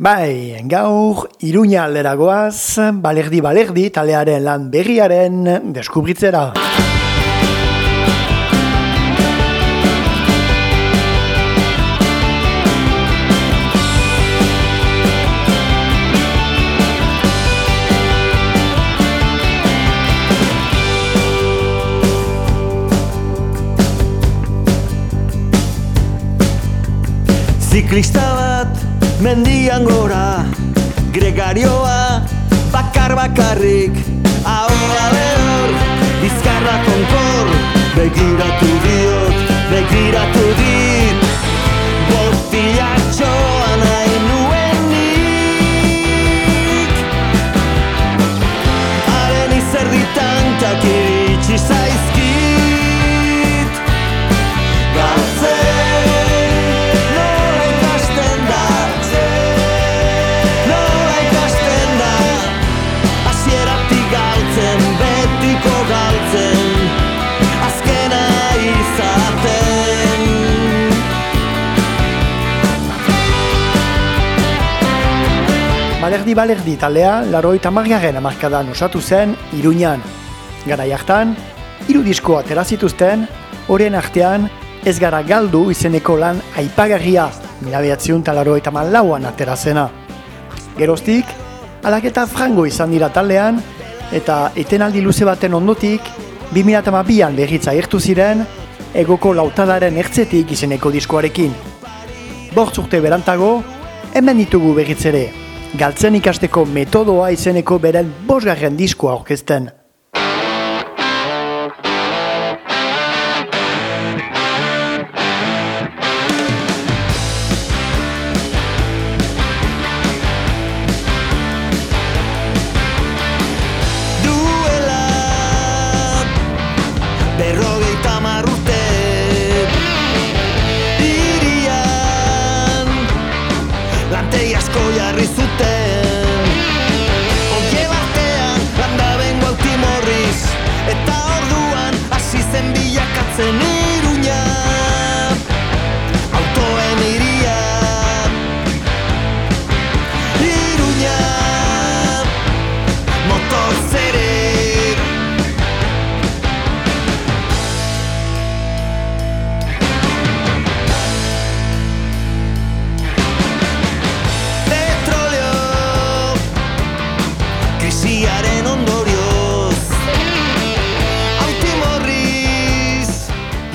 Bai, gaur Iruña aldera goaz, balerdi balerdi talearen lan berriaren deskubritzera. Ziklista bat mendian gora Gregarioa bakar bakarrik. Ahoa behor, bizkarra konkor Balerdi balerdi talea, laro eta margaren amarkadan osatu zen Iruñan. Gara jartan, hiru disko atera zituzten, horien artean ez gara galdu izeneko lan aipagarria, mila behatziun talaro eta malauan atera zena. Geroztik, alaketa frango izan dira taldean, eta etenaldi luze baten ondotik, 2002an berritza irtu ziren, egoko lautadaren ertzetik izeneko diskoarekin. Bortz urte berantago, hemen ditugu berriz ere, galtzen ikasteko metodoa izeneko beren bosgarren diskoa orkesten.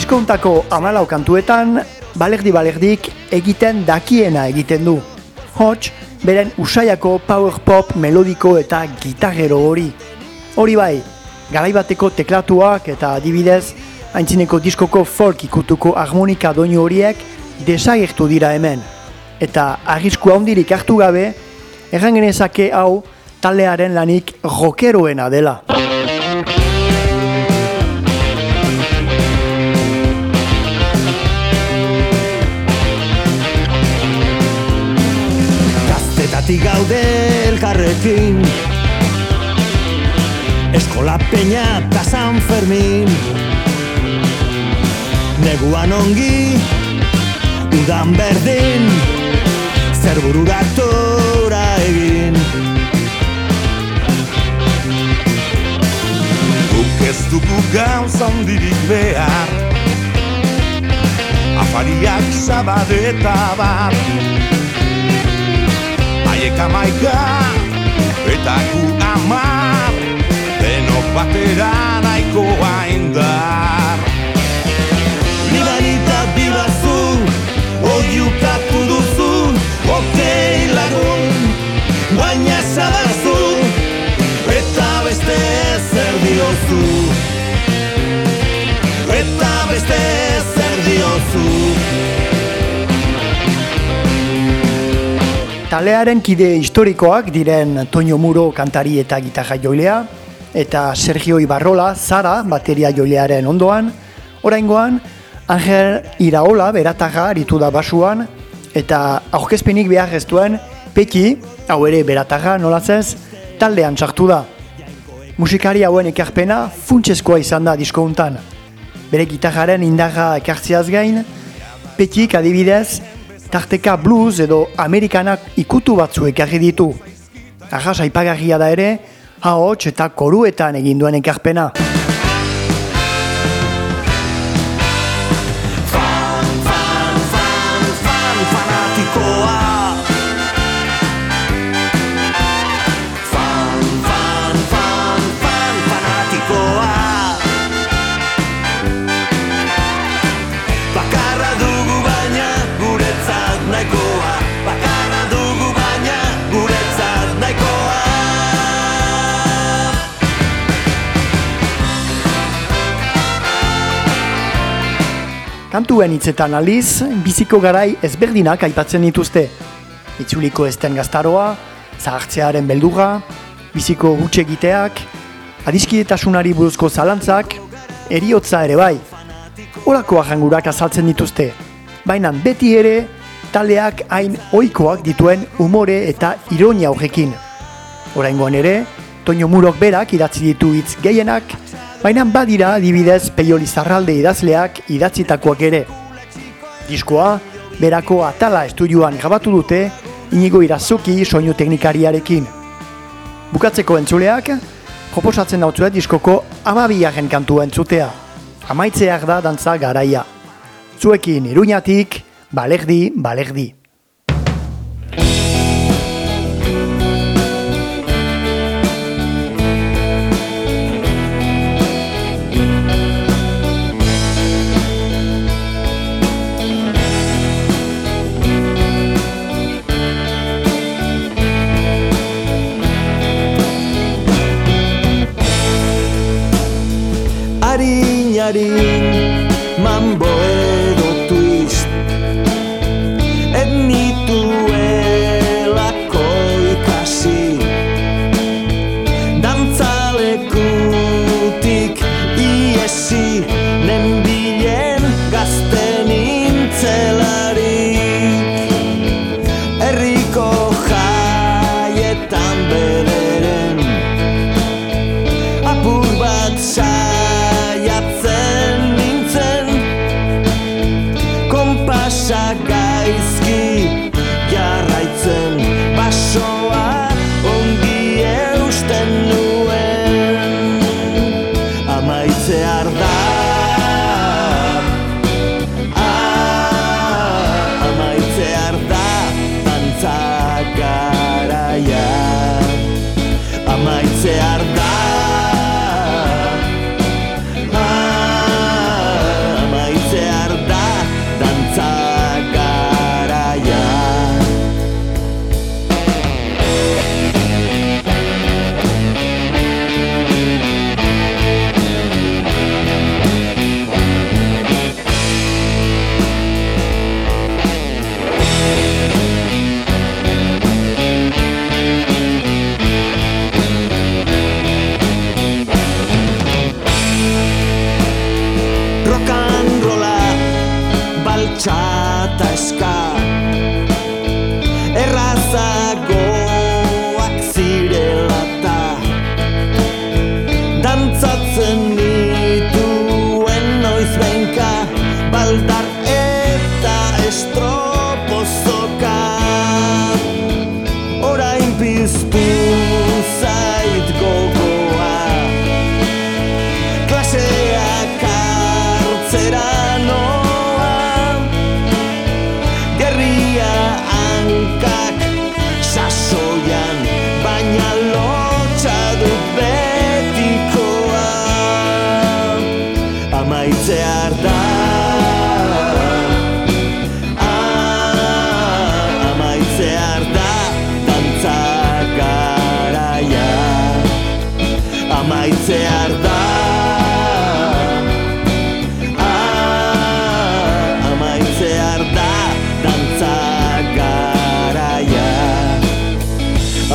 Diskontako amalau kantuetan, balerdi balerdik egiten dakiena egiten du. Hots, beren usaiako power pop melodiko eta gitarrero hori. Hori bai, garaibateko teklatuak eta adibidez, haintzineko diskoko folk ikutuko harmonika doinu horiek desagertu dira hemen. Eta arrisku handirik hartu gabe, erran genezake hau taldearen lanik rockeroena dela. Gaztetatik gaude elkarrekin? Eskola peña eta San Fermin. Neguan ongi Udan berdin Zer bururatora egin. Guk ez dugu gauza handirik behar. Afariak sabade eta bar Haiek amaika eta gu amar Denok batera nahikoa Talearen kide historikoak diren Toño Muro kantari eta gitarra joilea, eta Sergio Ibarrola Zara bateria joilearen ondoan, oraingoan Angel Iraola beratarra aritu da basuan, eta aurkezpenik behar ez duen Peki, hau ere beratarra nolatzez, taldean sartu da. Musikari hauen ekarpena funtsezkoa izan da disko hontan. Bere gitarraren indarra ekartziaz gain, Petik adibidez, tarteka blues edo amerikanak ikutu batzuek ekarri ditu. Arras aipagarria da ere, ahots eta koruetan egin duen ekarpena. Kantuen hitzetan aliz, biziko garai ezberdinak aipatzen dituzte. Itzuliko ezten gaztaroa, zahartzearen beldurra, biziko gutxe egiteak, adiskidetasunari buruzko zalantzak, eriotza ere bai. Horako ahangurak azaltzen dituzte, baina beti ere taldeak hain ohikoak dituen umore eta ironia horrekin. Oraingoan ere, Toño Murok berak idatzi ditu hitz gehienak, baina badira adibidez Peioli Zarralde idazleak idatzitakoak ere. Diskoa, berako atala estudioan grabatu dute, inigo irazuki soinu teknikariarekin. Bukatzeko entzuleak, proposatzen dautzuet diskoko amabiaren kantua entzutea. Amaitzeak da dantza garaia. Zuekin iruñatik, balerdi, balerdi.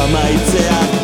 Amaitzear